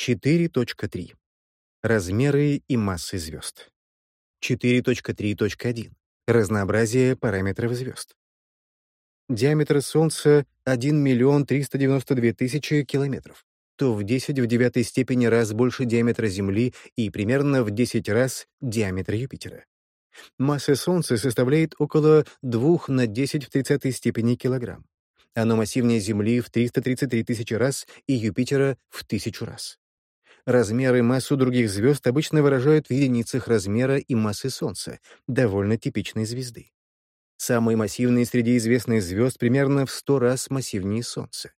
4.3. Размеры и массы звезд. 4.3.1. Разнообразие параметров звезд. Диаметр Солнца — 1 миллион 392 тысячи километров, то в 10 в девятой степени раз больше диаметра Земли и примерно в 10 раз диаметра Юпитера. Масса Солнца составляет около 2 на 10 в 30 степени килограмм. Оно массивнее Земли в 333 тысячи раз и Юпитера в тысячу раз. Размер и массу других звезд обычно выражают в единицах размера и массы Солнца, довольно типичной звезды. Самые массивные среди известных звезд примерно в 100 раз массивнее Солнца.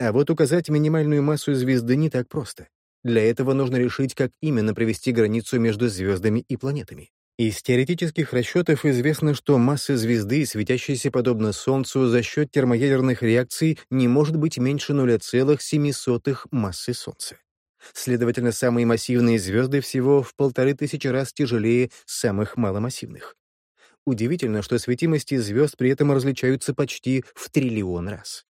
А вот указать минимальную массу звезды не так просто. Для этого нужно решить, как именно провести границу между звездами и планетами. Из теоретических расчетов известно, что масса звезды, светящейся подобно Солнцу за счет термоядерных реакций, не может быть меньше 0,07 массы Солнца. Следовательно, самые массивные звезды всего в полторы тысячи раз тяжелее самых маломассивных. Удивительно, что светимости звезд при этом различаются почти в триллион раз.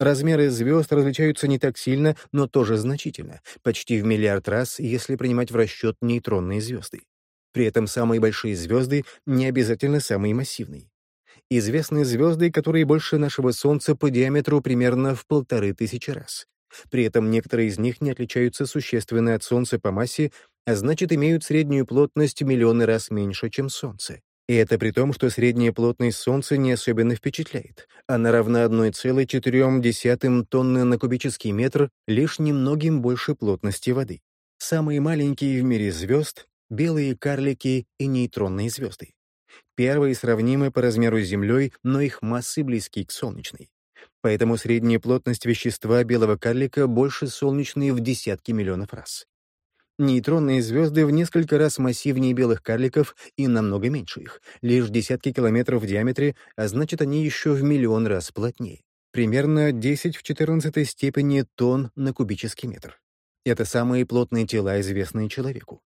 Размеры звезд различаются не так сильно, но тоже значительно, почти в миллиард раз, если принимать в расчет нейтронные звезды. При этом самые большие звезды не обязательно самые массивные. Известны звезды, которые больше нашего Солнца по диаметру примерно в полторы тысячи раз. При этом некоторые из них не отличаются существенно от Солнца по массе, а значит, имеют среднюю плотность миллионы раз меньше, чем Солнце. И это при том, что средняя плотность Солнца не особенно впечатляет. Она равна 1,4 тонны на кубический метр, лишь немногим больше плотности воды. Самые маленькие в мире звезд — белые карлики и нейтронные звезды. Первые сравнимы по размеру с Землей, но их массы близки к солнечной. Поэтому средняя плотность вещества белого карлика больше солнечной в десятки миллионов раз. Нейтронные звезды в несколько раз массивнее белых карликов и намного меньше их, лишь десятки километров в диаметре, а значит, они еще в миллион раз плотнее. Примерно 10 в 14 степени тонн на кубический метр. Это самые плотные тела, известные человеку.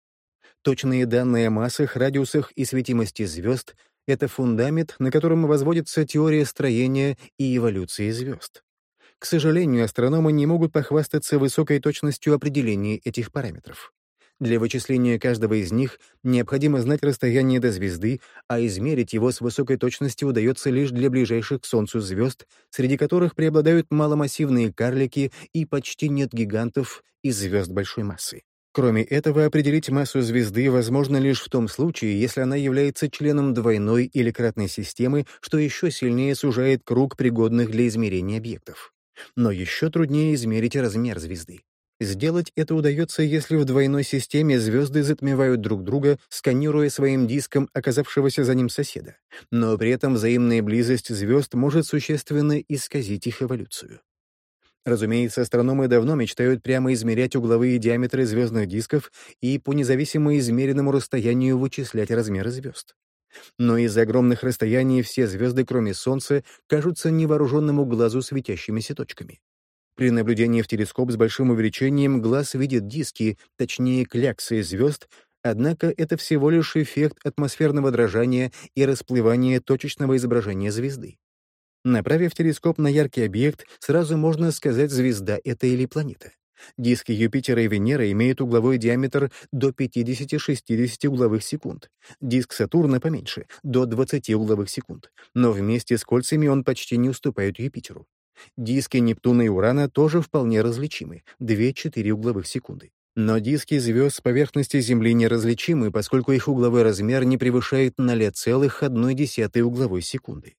Точные данные о массах, радиусах и светимости звезд — это фундамент, на котором возводится теория строения и эволюции звезд. К сожалению, астрономы не могут похвастаться высокой точностью определения этих параметров. Для вычисления каждого из них необходимо знать расстояние до звезды, а измерить его с высокой точностью удается лишь для ближайших к Солнцу звезд, среди которых преобладают маломассивные карлики и почти нет гигантов из звезд большой массы. Кроме этого, определить массу звезды возможно лишь в том случае, если она является членом двойной или кратной системы, что еще сильнее сужает круг пригодных для измерения объектов. Но еще труднее измерить размер звезды. Сделать это удается, если в двойной системе звезды затмевают друг друга, сканируя своим диском оказавшегося за ним соседа. Но при этом взаимная близость звезд может существенно исказить их эволюцию. Разумеется, астрономы давно мечтают прямо измерять угловые диаметры звездных дисков и по независимо измеренному расстоянию вычислять размеры звезд. Но из-за огромных расстояний все звезды, кроме Солнца, кажутся невооруженному глазу светящимися точками. При наблюдении в телескоп с большим увеличением глаз видит диски, точнее кляксы звезд, однако это всего лишь эффект атмосферного дрожания и расплывания точечного изображения звезды. Направив телескоп на яркий объект, сразу можно сказать, звезда это или планета. Диски Юпитера и Венеры имеют угловой диаметр до 50-60 угловых секунд. Диск Сатурна поменьше, до 20 угловых секунд. Но вместе с кольцами он почти не уступает Юпитеру. Диски Нептуна и Урана тоже вполне различимы — 2-4 угловых секунды. Но диски звезд с поверхности Земли неразличимы, поскольку их угловой размер не превышает 0,1 угловой секунды.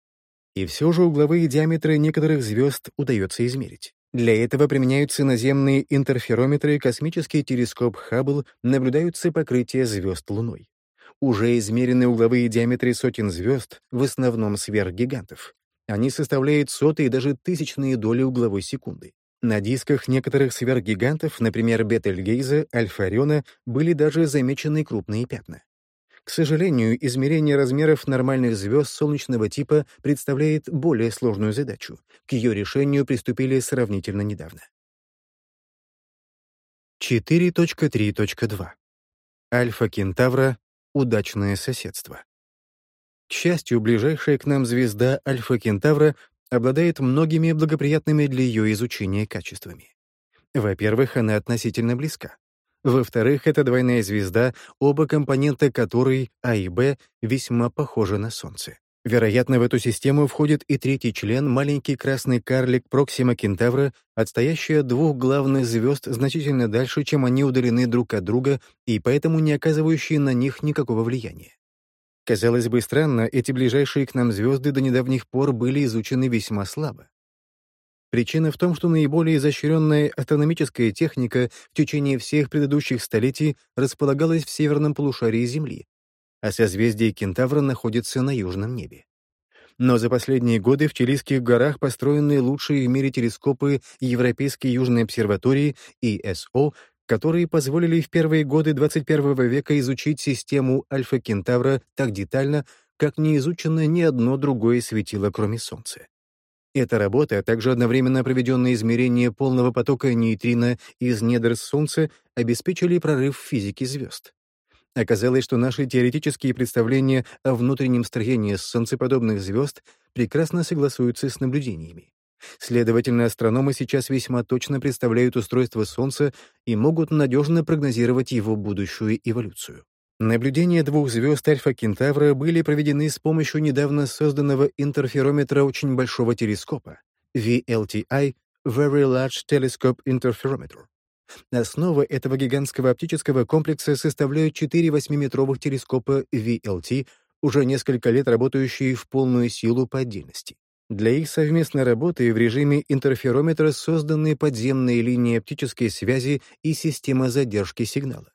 И все же угловые диаметры некоторых звезд удается измерить. Для этого применяются наземные интерферометры, космический телескоп Хаббл, наблюдаются покрытия звезд Луной. Уже измерены угловые диаметры сотен звезд, в основном сверхгигантов. Они составляют сотые и даже тысячные доли угловой секунды. На дисках некоторых сверхгигантов, например, Бетельгейза, Альфа-Ориона, были даже замечены крупные пятна. К сожалению, измерение размеров нормальных звезд солнечного типа представляет более сложную задачу. К ее решению приступили сравнительно недавно. 4.3.2. Альфа Кентавра — удачное соседство. К счастью, ближайшая к нам звезда Альфа Кентавра обладает многими благоприятными для ее изучения качествами. Во-первых, она относительно близка. Во-вторых, это двойная звезда, оба компонента которой, А и Б, весьма похожи на Солнце. Вероятно, в эту систему входит и третий член, маленький красный карлик Проксима Кентавра, отстоящий от двух главных звезд значительно дальше, чем они удалены друг от друга и поэтому не оказывающие на них никакого влияния. Казалось бы, странно, эти ближайшие к нам звезды до недавних пор были изучены весьма слабо. Причина в том, что наиболее изощренная астрономическая техника в течение всех предыдущих столетий располагалась в северном полушарии Земли, а созвездие Кентавра находится на южном небе. Но за последние годы в Чилийских горах построены лучшие в мире телескопы Европейской Южной обсерватории ИСО, которые позволили в первые годы 21 века изучить систему Альфа-Кентавра так детально, как не изучено ни одно другое светило, кроме Солнца. Эта работа, а также одновременно проведенные измерения полного потока нейтрино из недр Солнца обеспечили прорыв в физике звезд. Оказалось, что наши теоретические представления о внутреннем строении солнцеподобных звезд прекрасно согласуются с наблюдениями. Следовательно, астрономы сейчас весьма точно представляют устройство Солнца и могут надежно прогнозировать его будущую эволюцию. Наблюдения двух звезд Альфа-Кентавра были проведены с помощью недавно созданного интерферометра очень большого телескопа VLTI — Very Large Telescope Interferometer. Основа этого гигантского оптического комплекса составляют четыре восьмиметровых телескопа VLT, уже несколько лет работающие в полную силу по отдельности. Для их совместной работы в режиме интерферометра созданы подземные линии оптической связи и система задержки сигнала.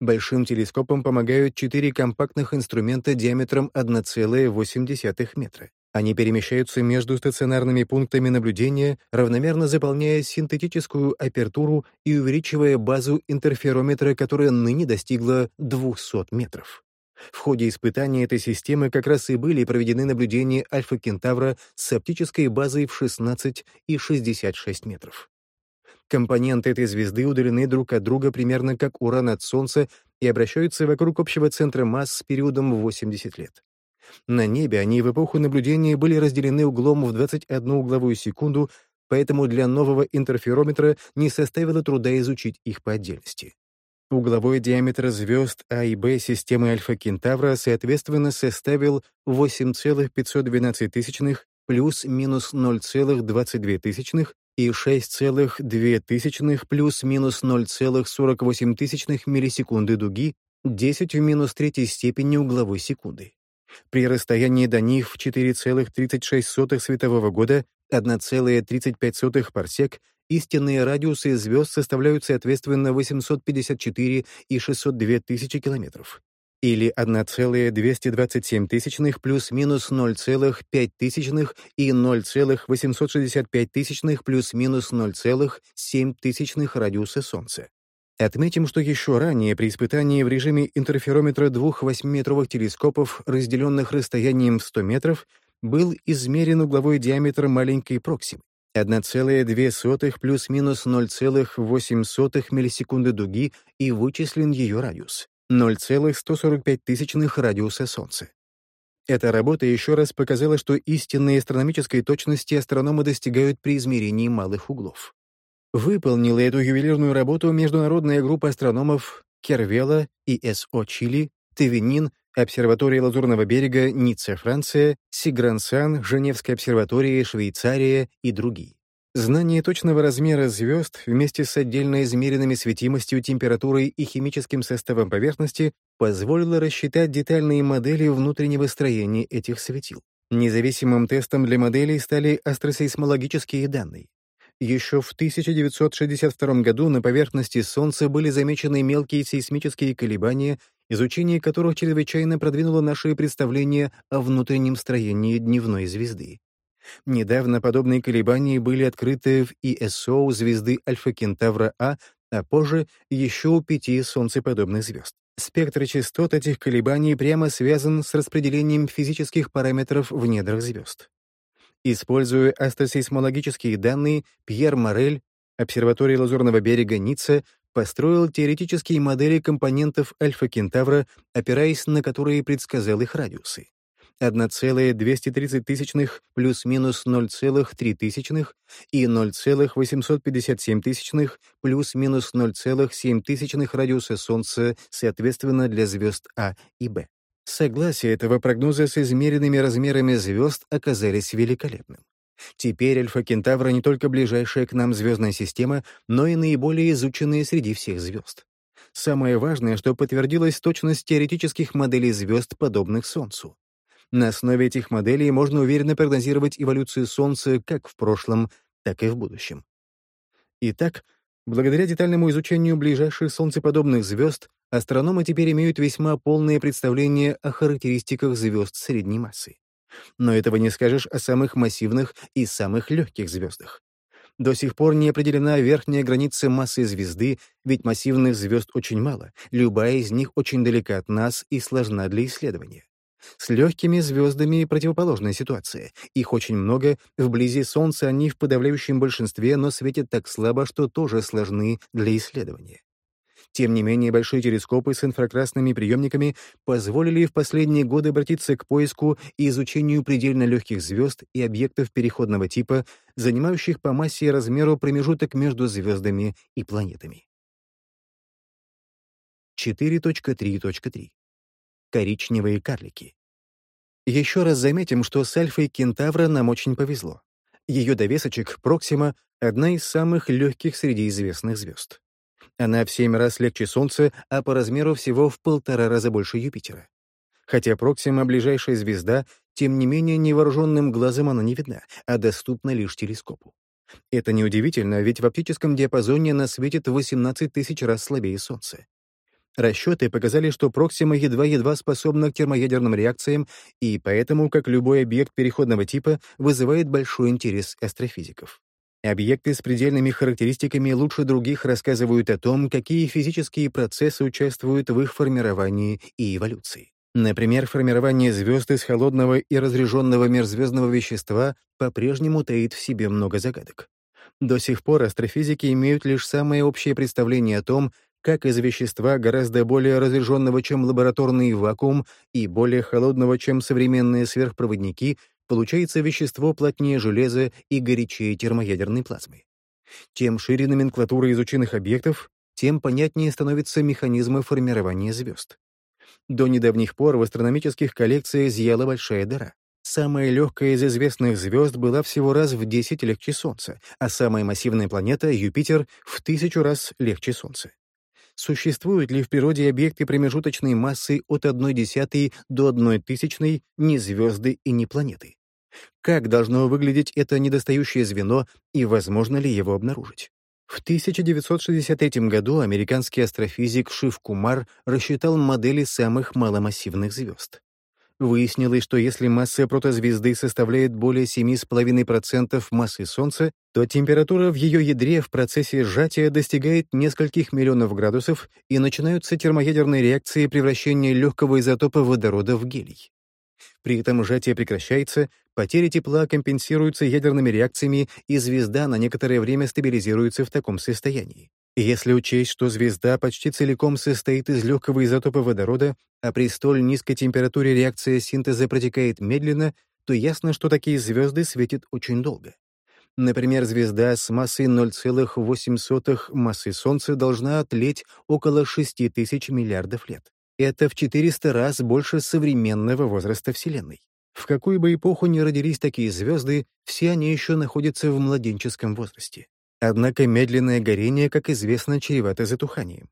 Большим телескопам помогают четыре компактных инструмента диаметром 1,8 метра. Они перемещаются между стационарными пунктами наблюдения, равномерно заполняя синтетическую апертуру и увеличивая базу интерферометра, которая ныне достигла 200 метров. В ходе испытания этой системы как раз и были проведены наблюдения Альфа-Кентавра с оптической базой в 16 и 66 метров. Компоненты этой звезды удалены друг от друга примерно как Уран от Солнца и обращаются вокруг общего центра масс с периодом 80 лет. На небе они в эпоху наблюдения были разделены углом в 21 угловую секунду, поэтому для нового интерферометра не составило труда изучить их по отдельности. Угловой диаметр звезд А и Б системы Альфа-Кентавра соответственно составил 8,512 плюс-минус 0,22 и 6,2 плюс-минус 0,48 миллисекунды дуги 10 в минус третьей степени угловой секунды. При расстоянии до них в 4,36 светового года 1,35 парсек истинные радиусы звезд составляют соответственно 854 и 602 тысячи километров, или 1,227 тысячных плюс-минус 0,5 тысячных и 0,865 тысячных плюс-минус 0,7 тысячных радиуса Солнца. Отметим, что еще ранее при испытании в режиме интерферометра двух 8-метровых телескопов, разделенных расстоянием в 100 метров, был измерен угловой диаметр маленькой Проксимы 1,2 плюс-минус 0,8 миллисекунды дуги и вычислен ее радиус 0,145 тысячных радиуса Солнца. Эта работа еще раз показала, что истинной астрономической точности астрономы достигают при измерении малых углов. Выполнила эту ювелирную работу международная группа астрономов Кервела, ИСО Чили, Тевенин, Обсерватория Лазурного берега, Ницца, Франция, Сигрансан, Женевская обсерватория, Швейцария и другие. Знание точного размера звезд вместе с отдельно измеренными светимостью, температурой и химическим составом поверхности позволило рассчитать детальные модели внутреннего строения этих светил. Независимым тестом для моделей стали астросейсмологические данные. Еще в 1962 году на поверхности Солнца были замечены мелкие сейсмические колебания, изучение которых чрезвычайно продвинуло наши представления о внутреннем строении дневной звезды. Недавно подобные колебания были открыты в ИСО звезды Альфа-Кентавра-А, а позже еще у пяти солнцеподобных звезд. Спектр частот этих колебаний прямо связан с распределением физических параметров в недрах звезд. Используя астросейсмологические данные, Пьер Морель, обсерватория Лазурного берега Ницца, построил теоретические модели компонентов Альфа-Кентавра, опираясь на которые предсказал их радиусы. 1,230 тысячных плюс-минус 0,3 тысячных и 0,857 тысячных плюс-минус 0,7 тысячных радиуса Солнца, соответственно, для звезд А и Б. Согласие этого прогноза с измеренными размерами звезд оказались великолепным. Теперь Альфа-Кентавра не только ближайшая к нам звездная система, но и наиболее изученная среди всех звезд. Самое важное, что подтвердилась точность теоретических моделей звезд, подобных Солнцу. На основе этих моделей можно уверенно прогнозировать эволюцию Солнца как в прошлом, так и в будущем. Итак, благодаря детальному изучению ближайших солнцеподобных звезд, астрономы теперь имеют весьма полное представление о характеристиках звезд средней массы. Но этого не скажешь о самых массивных и самых легких звездах. До сих пор не определена верхняя граница массы звезды, ведь массивных звезд очень мало, любая из них очень далека от нас и сложна для исследования. С легкими звездами противоположная ситуация. Их очень много, вблизи Солнца они в подавляющем большинстве, но светят так слабо, что тоже сложны для исследования. Тем не менее, большие телескопы с инфракрасными приемниками позволили в последние годы обратиться к поиску и изучению предельно легких звезд и объектов переходного типа, занимающих по массе и размеру промежуток между звездами и планетами. 4.3.3. Коричневые карлики. Еще раз заметим, что с Альфой Кентавра нам очень повезло. Ее довесочек Проксима — одна из самых легких среди известных звезд. Она в семь раз легче Солнца, а по размеру всего в полтора раза больше Юпитера. Хотя Проксима — ближайшая звезда, тем не менее невооруженным глазом она не видна, а доступна лишь телескопу. Это неудивительно, ведь в оптическом диапазоне она светит 18 тысяч раз слабее Солнца. Расчеты показали, что Проксима едва-едва способна к термоядерным реакциям и поэтому, как любой объект переходного типа, вызывает большой интерес астрофизиков. Объекты с предельными характеристиками лучше других рассказывают о том, какие физические процессы участвуют в их формировании и эволюции. Например, формирование звезд из холодного и разряженного межзвездного вещества по-прежнему таит в себе много загадок. До сих пор астрофизики имеют лишь самое общее представление о том, как из вещества гораздо более разряженного, чем лабораторный вакуум, и более холодного, чем современные сверхпроводники, получается вещество плотнее железа и горячее термоядерной плазмы. Чем шире номенклатура изученных объектов, тем понятнее становятся механизмы формирования звезд. До недавних пор в астрономических коллекциях зияла большая дыра. Самая легкая из известных звезд была всего раз в 10 легче Солнца, а самая массивная планета, Юпитер, в тысячу раз легче Солнца. Существуют ли в природе объекты промежуточной массы от 1,1 до 1 тысячной не звезды и не планеты? Как должно выглядеть это недостающее звено и возможно ли его обнаружить? В 1963 году американский астрофизик Шив Кумар рассчитал модели самых маломассивных звезд. Выяснилось, что если масса протозвезды составляет более 7,5% массы Солнца, то температура в ее ядре в процессе сжатия достигает нескольких миллионов градусов и начинаются термоядерные реакции превращения легкого изотопа водорода в гелий. При этом сжатие прекращается, потери тепла компенсируются ядерными реакциями, и звезда на некоторое время стабилизируется в таком состоянии. Если учесть, что звезда почти целиком состоит из легкого изотопа водорода, а при столь низкой температуре реакция синтеза протекает медленно, то ясно, что такие звезды светят очень долго. Например, звезда с массой 0,8 массы Солнца должна отлеть около 6 тысяч миллиардов лет. Это в 400 раз больше современного возраста Вселенной. В какую бы эпоху ни родились такие звезды, все они еще находятся в младенческом возрасте. Однако медленное горение, как известно, чревато затуханием.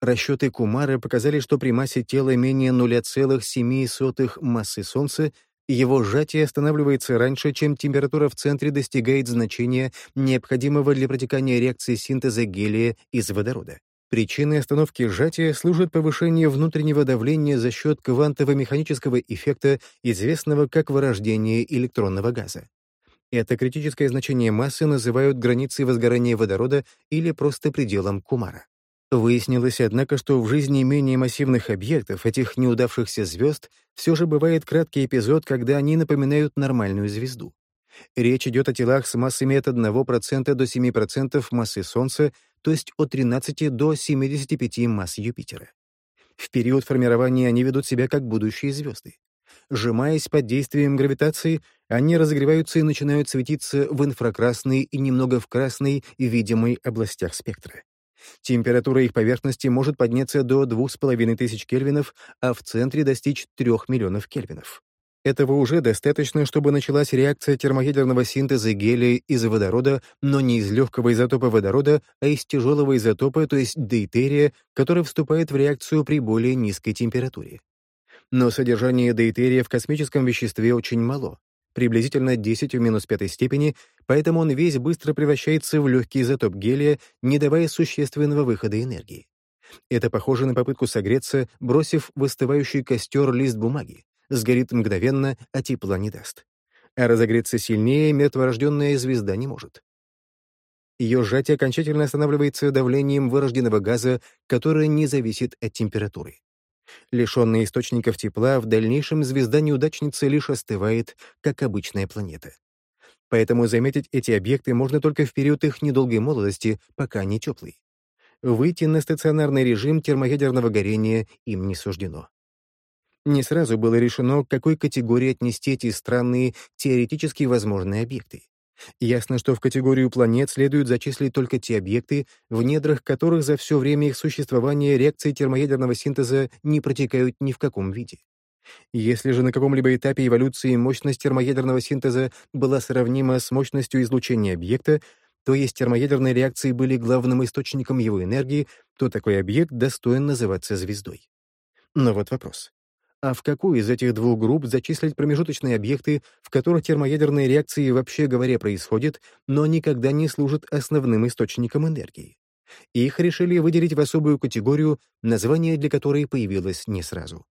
Расчеты Кумара показали, что при массе тела менее 0,7 массы Солнца его сжатие останавливается раньше, чем температура в центре достигает значения, необходимого для протекания реакции синтеза гелия из водорода. Причиной остановки сжатия служит повышение внутреннего давления за счет квантово-механического эффекта, известного как вырождение электронного газа. Это критическое значение массы называют границей возгорания водорода или просто пределом Кумара. Выяснилось, однако, что в жизни менее массивных объектов, этих неудавшихся звезд, все же бывает краткий эпизод, когда они напоминают нормальную звезду. Речь идет о телах с массами от 1% до 7% массы Солнца, то есть от 13 до 75 масс Юпитера. В период формирования они ведут себя как будущие звезды. Сжимаясь под действием гравитации, они разогреваются и начинают светиться в инфракрасной и немного в красной видимой областях спектра. Температура их поверхности может подняться до 2500 кельвинов, а в центре достичь 3 миллионов кельвинов. Этого уже достаточно, чтобы началась реакция термоядерного синтеза гелия из водорода, но не из легкого изотопа водорода, а из тяжелого изотопа, то есть дейтерия, который вступает в реакцию при более низкой температуре. Но содержание дейтерия в космическом веществе очень мало, приблизительно 10 в минус пятой степени, поэтому он весь быстро превращается в легкий изотоп гелия, не давая существенного выхода энергии. Это похоже на попытку согреться, бросив в остывающий костер лист бумаги сгорит мгновенно, а тепла не даст. А разогреться сильнее мертворожденная звезда не может. Ее сжатие окончательно останавливается давлением вырожденного газа, которое не зависит от температуры. Лишенная источников тепла, в дальнейшем звезда-неудачница лишь остывает, как обычная планета. Поэтому заметить эти объекты можно только в период их недолгой молодости, пока они теплые. Выйти на стационарный режим термоядерного горения им не суждено. Не сразу было решено, к какой категории отнести эти странные, теоретически возможные объекты. Ясно, что в категорию планет следует зачислить только те объекты, в недрах которых за все время их существования реакции термоядерного синтеза не протекают ни в каком виде. Если же на каком-либо этапе эволюции мощность термоядерного синтеза была сравнима с мощностью излучения объекта, то есть термоядерные реакции были главным источником его энергии, то такой объект достоин называться звездой. Но вот вопрос. А в какую из этих двух групп зачислить промежуточные объекты, в которых термоядерные реакции вообще говоря происходят, но никогда не служат основным источником энергии? Их решили выделить в особую категорию, название для которой появилось не сразу.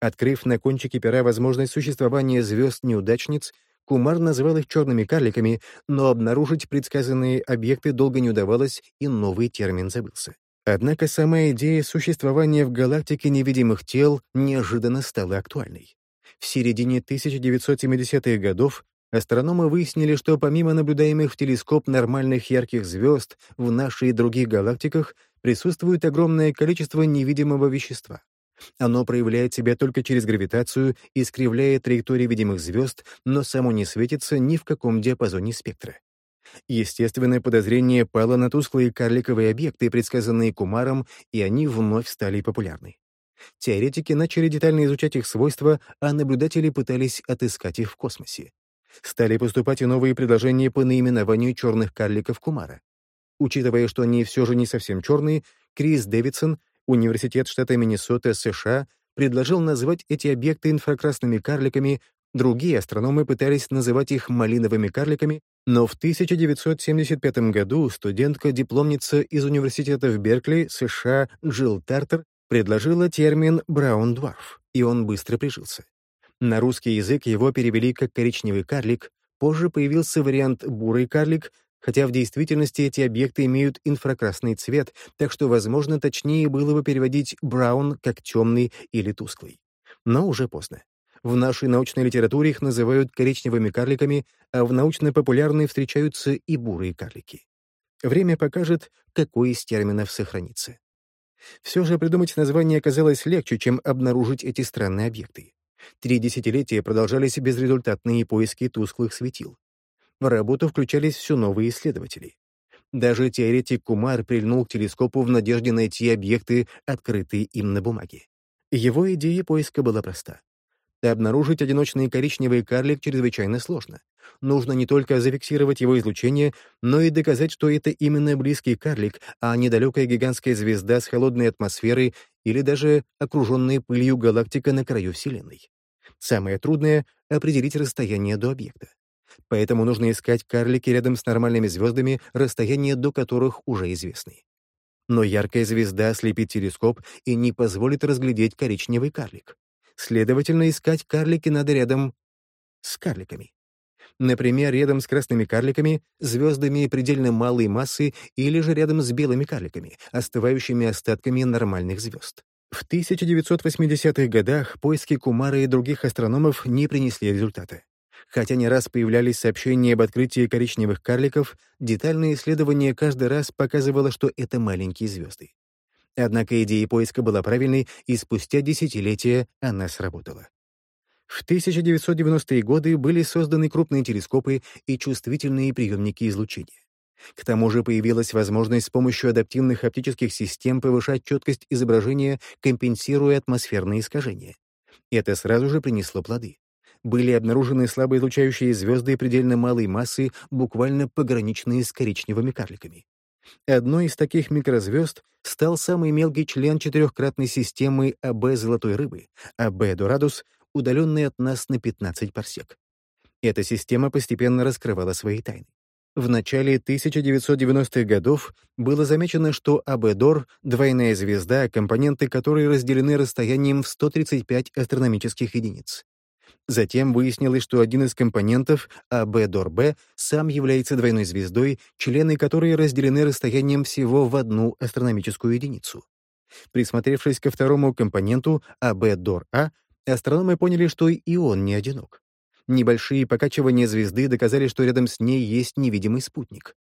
Открыв на кончике пера возможность существования звезд-неудачниц, Кумар называл их черными карликами, но обнаружить предсказанные объекты долго не удавалось, и новый термин забылся. Однако сама идея существования в галактике невидимых тел неожиданно стала актуальной. В середине 1970-х годов астрономы выяснили, что помимо наблюдаемых в телескоп нормальных ярких звезд в нашей и других галактиках присутствует огромное количество невидимого вещества. Оно проявляет себя только через гравитацию, искривляя траектории видимых звезд, но само не светится ни в каком диапазоне спектра. Естественное подозрение пало на тусклые карликовые объекты, предсказанные Кумаром, и они вновь стали популярны. Теоретики начали детально изучать их свойства, а наблюдатели пытались отыскать их в космосе. Стали поступать и новые предложения по наименованию черных карликов Кумара. Учитывая, что они все же не совсем черные, Крис Дэвидсон, Университет штата Миннесота, США, предложил назвать эти объекты инфракрасными карликами, другие астрономы пытались называть их малиновыми карликами, но в 1975 году студентка-дипломница из университета в Беркли, США, Джилл Тартер предложила термин «браун-дварф», и он быстро прижился. На русский язык его перевели как «коричневый карлик», позже появился вариант «бурый карлик», хотя в действительности эти объекты имеют инфракрасный цвет, так что, возможно, точнее было бы переводить «браун» как «темный» или «тусклый». Но уже поздно. В нашей научной литературе их называют коричневыми карликами, а в научно-популярной встречаются и бурые карлики. Время покажет, какой из терминов сохранится. Все же придумать название оказалось легче, чем обнаружить эти странные объекты. Три десятилетия продолжались безрезультатные поиски тусклых светил. В работу включались все новые исследователи. Даже теоретик Кумар прильнул к телескопу в надежде найти объекты, открытые им на бумаге. Его идея поиска была проста. Обнаружить одиночный коричневый карлик чрезвычайно сложно. Нужно не только зафиксировать его излучение, но и доказать, что это именно близкий карлик, а не далекая гигантская звезда с холодной атмосферой или даже окруженная пылью галактика на краю Вселенной. Самое трудное — определить расстояние до объекта. Поэтому нужно искать карлики рядом с нормальными звездами, расстояние до которых уже известны. Но яркая звезда ослепит телескоп и не позволит разглядеть коричневый карлик. Следовательно, искать карлики надо рядом с карликами. Например, рядом с красными карликами, звездами предельно малой массы или же рядом с белыми карликами, остывающими остатками нормальных звезд. В 1980-х годах поиски Кумара и других астрономов не принесли результата. Хотя не раз появлялись сообщения об открытии коричневых карликов, детальное исследование каждый раз показывало, что это маленькие звезды. Однако идея поиска была правильной, и спустя десятилетия она сработала. В 1990-е годы были созданы крупные телескопы и чувствительные приемники излучения. К тому же появилась возможность с помощью адаптивных оптических систем повышать четкость изображения, компенсируя атмосферные искажения. Это сразу же принесло плоды. Были обнаружены слабоизлучающие звезды предельно малой массы, буквально пограничные с коричневыми карликами. Одной из таких микрозвезд стал самый мелкий член четырехкратной системы АБ Золотой Рыбы, АБ Дорадус, удаленный от нас на 15 парсек. Эта система постепенно раскрывала свои тайны. В начале 1990-х годов было замечено, что Абедор — двойная звезда, компоненты которой разделены расстоянием в 135 астрономических единиц. Затем выяснилось, что один из компонентов, АБ-ДОР-Б, сам является двойной звездой, члены которой разделены расстоянием всего в одну астрономическую единицу. Присмотревшись ко второму компоненту, АБ-ДОР-А, астрономы поняли, что и он не одинок. Небольшие покачивания звезды доказали, что рядом с ней есть невидимый спутник.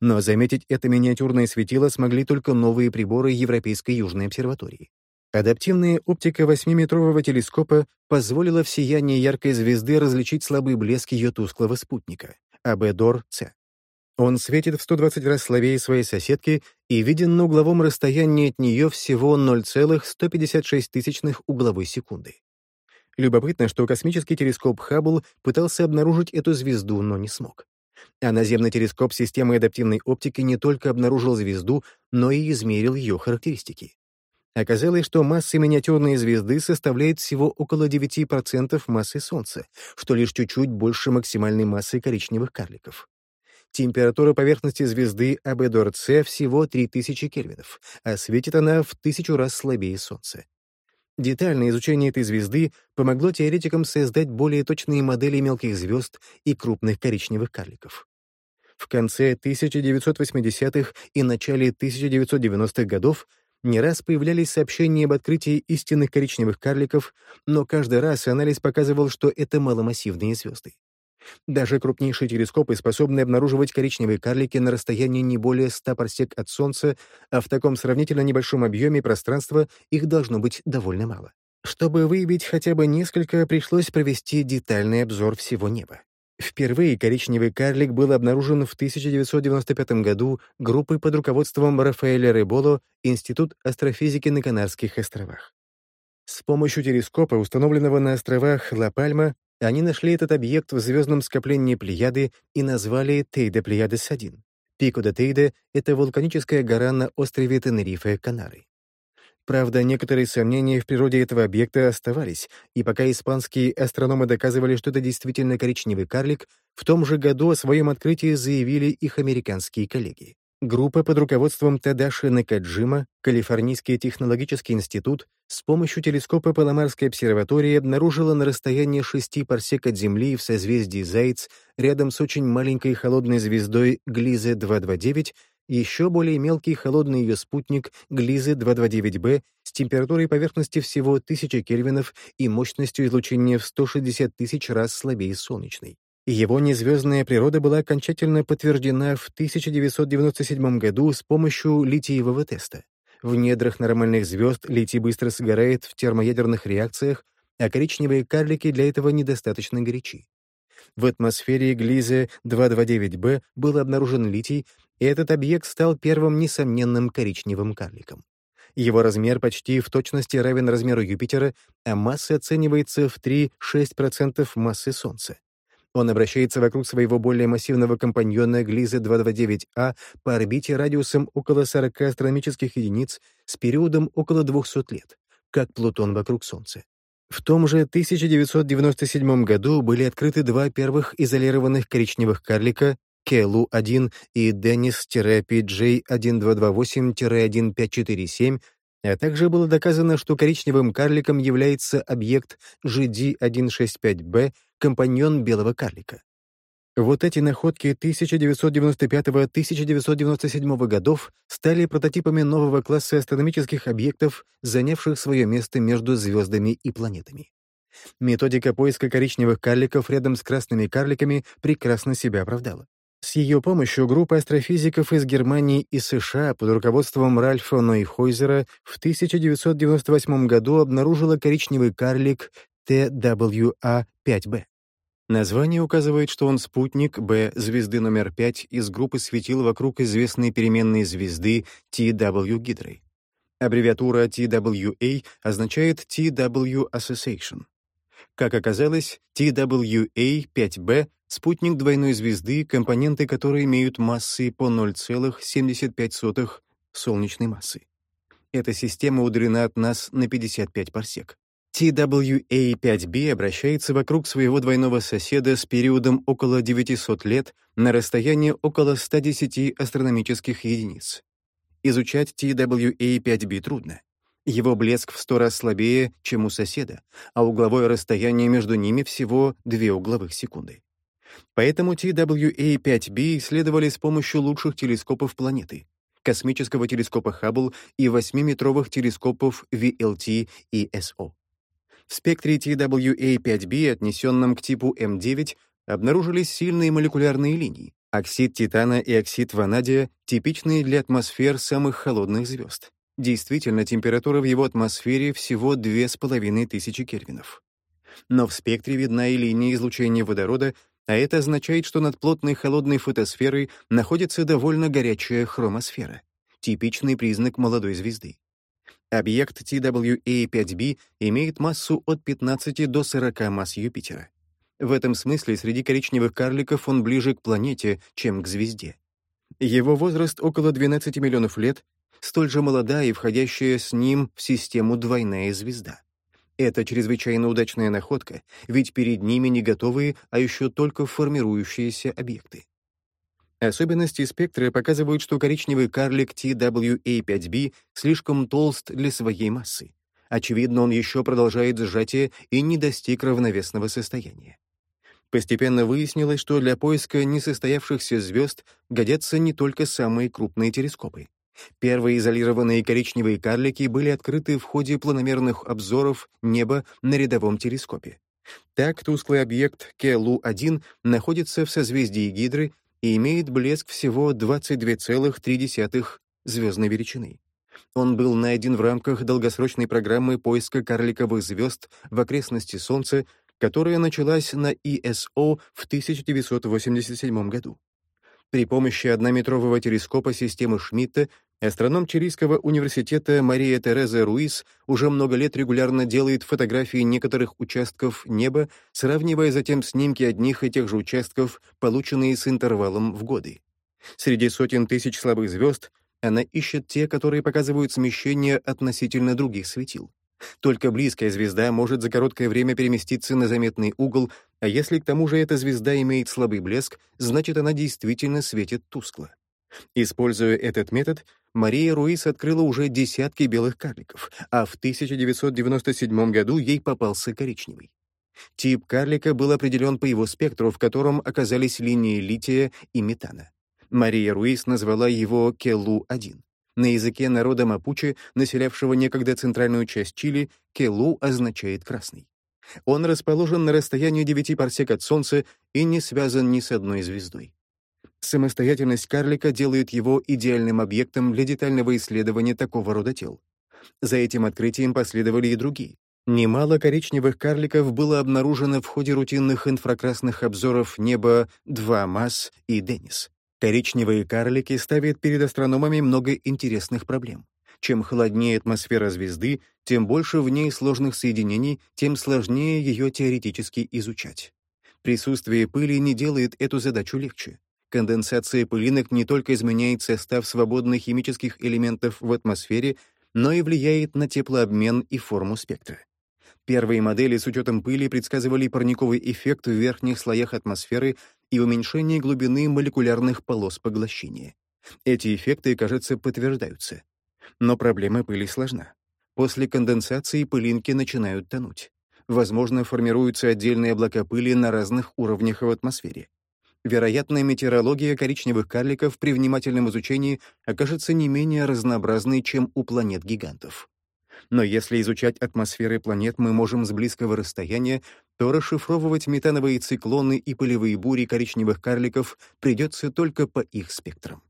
Но заметить это миниатюрное светило смогли только новые приборы Европейской Южной обсерватории. Адаптивная оптика 8-метрового телескопа позволила в сиянии яркой звезды различить слабый блеск ее тусклого спутника — Абедор-С. Он светит в 120 раз слабее своей соседки и виден на угловом расстоянии от нее всего 0,156 угловой секунды. Любопытно, что космический телескоп Хаббл пытался обнаружить эту звезду, но не смог. А наземный телескоп системы адаптивной оптики не только обнаружил звезду, но и измерил ее характеристики. Оказалось, что масса миниатюрной звезды составляет всего около 9% массы Солнца, что лишь чуть-чуть больше максимальной массы коричневых карликов. Температура поверхности звезды Абедор-С всего 3000 кельвинов, а светит она в тысячу раз слабее Солнца. Детальное изучение этой звезды помогло теоретикам создать более точные модели мелких звезд и крупных коричневых карликов. В конце 1980-х и начале 1990-х годов не раз появлялись сообщения об открытии истинных коричневых карликов, но каждый раз анализ показывал, что это маломассивные звезды. Даже крупнейшие телескопы способны обнаруживать коричневые карлики на расстоянии не более 100 парсек от Солнца, а в таком сравнительно небольшом объеме пространства их должно быть довольно мало. Чтобы выявить хотя бы несколько, пришлось провести детальный обзор всего неба. Впервые коричневый карлик был обнаружен в 1995 году группой под руководством Рафаэля Реболо Институт астрофизики на Канарских островах. С помощью телескопа, установленного на островах Ла-Пальма, они нашли этот объект в звездном скоплении Плеяды и назвали Тейде Плеядес-1. Пико де Тейде — это вулканическая гора на острове Тенерифе, Канары. Правда, некоторые сомнения в природе этого объекта оставались, и пока испанские астрономы доказывали, что это действительно коричневый карлик, в том же году о своем открытии заявили их американские коллеги. Группа под руководством Тадаши Накаджима, Калифорнийский технологический институт, с помощью телескопа Паламарской обсерватории обнаружила на расстоянии 6 парсек от Земли в созвездии Заяц рядом с очень маленькой холодной звездой Глизе-229 еще более мелкий холодный ее спутник Глизы-229b с температурой поверхности всего 1000 кельвинов и мощностью излучения в 160 тысяч раз слабее солнечной. Его незвездная природа была окончательно подтверждена в 1997 году с помощью литиевого теста. В недрах нормальных звезд литий быстро сгорает в термоядерных реакциях, а коричневые карлики для этого недостаточно горячи. В атмосфере Глиза 229b был обнаружен литий, и этот объект стал первым несомненным коричневым карликом. Его размер почти в точности равен размеру Юпитера, а масса оценивается в 3-6% массы Солнца. Он обращается вокруг своего более массивного компаньона Глиза 229А по орбите радиусом около 40 астрономических единиц с периодом около 200 лет, как Плутон вокруг Солнца. В том же 1997 году были открыты два первых изолированных коричневых карлика Келу-1 и Деннис-PJ1228-1547, а также было доказано, что коричневым карликом является объект GD165b, компаньон белого карлика. Вот эти находки 1995-1997 годов стали прототипами нового класса астрономических объектов, занявших свое место между звездами и планетами. Методика поиска коричневых карликов рядом с красными карликами прекрасно себя оправдала. С ее помощью группа астрофизиков из Германии и США под руководством Ральфа Нойхойзера в 1998 году обнаружила коричневый карлик TWA-5b. Название указывает, что он спутник Б звезды номер 5 из группы светил вокруг известной переменной звезды TW Гидрой. Аббревиатура TWA означает TW Association. Как оказалось, TWA-5b — спутник двойной звезды, компоненты которой имеют массы по 0,75 солнечной массы. Эта система удалена от нас на 55 парсек. TWA-5b обращается вокруг своего двойного соседа с периодом около 900 лет на расстоянии около 110 астрономических единиц. Изучать TWA-5b трудно. Его блеск в сто раз слабее, чем у соседа, а угловое расстояние между ними всего 2 угловых секунды. Поэтому TWA-5b исследовали с помощью лучших телескопов планеты — космического телескопа Хаббл и 8-метровых телескопов VLT и SO. В спектре TWA-5b, отнесенном к типу М9, обнаружились сильные молекулярные линии. Оксид титана и оксид ванадия — типичные для атмосфер самых холодных звезд. Действительно, температура в его атмосфере всего 2500 кельвинов. Но в спектре видна и линия излучения водорода, а это означает, что над плотной холодной фотосферой находится довольно горячая хромосфера — типичный признак молодой звезды. Объект TWA-5b имеет массу от 15 до 40 масс Юпитера. В этом смысле среди коричневых карликов он ближе к планете, чем к звезде. Его возраст около 12 миллионов лет, столь же молода и входящая с ним в систему двойная звезда. Это чрезвычайно удачная находка, ведь перед ними не готовые, а еще только формирующиеся объекты. Особенности спектра показывают, что коричневый карлик TWA5b слишком толст для своей массы. Очевидно, он еще продолжает сжатие и не достиг равновесного состояния. Постепенно выяснилось, что для поиска несостоявшихся звезд годятся не только самые крупные телескопы. Первые изолированные коричневые карлики были открыты в ходе планомерных обзоров неба на рядовом телескопе. Так, тусклый объект Келу-1 находится в созвездии Гидры и имеет блеск всего 22,3 звездной величины. Он был найден в рамках долгосрочной программы поиска карликовых звезд в окрестности Солнца, которая началась на ИСО в 1987 году. При помощи однометрового телескопа системы Шмидта астроном Чилийского университета Мария Тереза Руис уже много лет регулярно делает фотографии некоторых участков неба, сравнивая затем снимки одних и тех же участков, полученные с интервалом в годы. Среди сотен тысяч слабых звезд она ищет те, которые показывают смещение относительно других светил. Только близкая звезда может за короткое время переместиться на заметный угол, а если к тому же эта звезда имеет слабый блеск, значит она действительно светит тускло. Используя этот метод, Мария Руис открыла уже десятки белых карликов, а в 1997 году ей попался коричневый. Тип карлика был определен по его спектру, в котором оказались линии лития и метана. Мария Руис назвала его Келу-1. На языке народа мапуче, населявшего некогда центральную часть Чили, Келу означает «красный». Он расположен на расстоянии 9 парсек от Солнца и не связан ни с одной звездой. Самостоятельность карлика делает его идеальным объектом для детального исследования такого рода тел. За этим открытием последовали и другие. Немало коричневых карликов было обнаружено в ходе рутинных инфракрасных обзоров неба 2 МАС и Денис. Коричневые карлики ставят перед астрономами много интересных проблем. Чем холоднее атмосфера звезды, тем больше в ней сложных соединений, тем сложнее ее теоретически изучать. Присутствие пыли не делает эту задачу легче. Конденсация пылинок не только изменяет состав свободных химических элементов в атмосфере, но и влияет на теплообмен и форму спектра. Первые модели с учетом пыли предсказывали парниковый эффект в верхних слоях атмосферы и уменьшение глубины молекулярных полос поглощения. Эти эффекты, кажется, подтверждаются. Но проблема пыли сложна. После конденсации пылинки начинают тонуть. Возможно, формируются отдельные облака пыли на разных уровнях в атмосфере. Вероятно, метеорология коричневых карликов при внимательном изучении окажется не менее разнообразной, чем у планет-гигантов. Но если изучать атмосферы планет мы можем с близкого расстояния, то расшифровывать метановые циклоны и пылевые бури коричневых карликов придется только по их спектрам.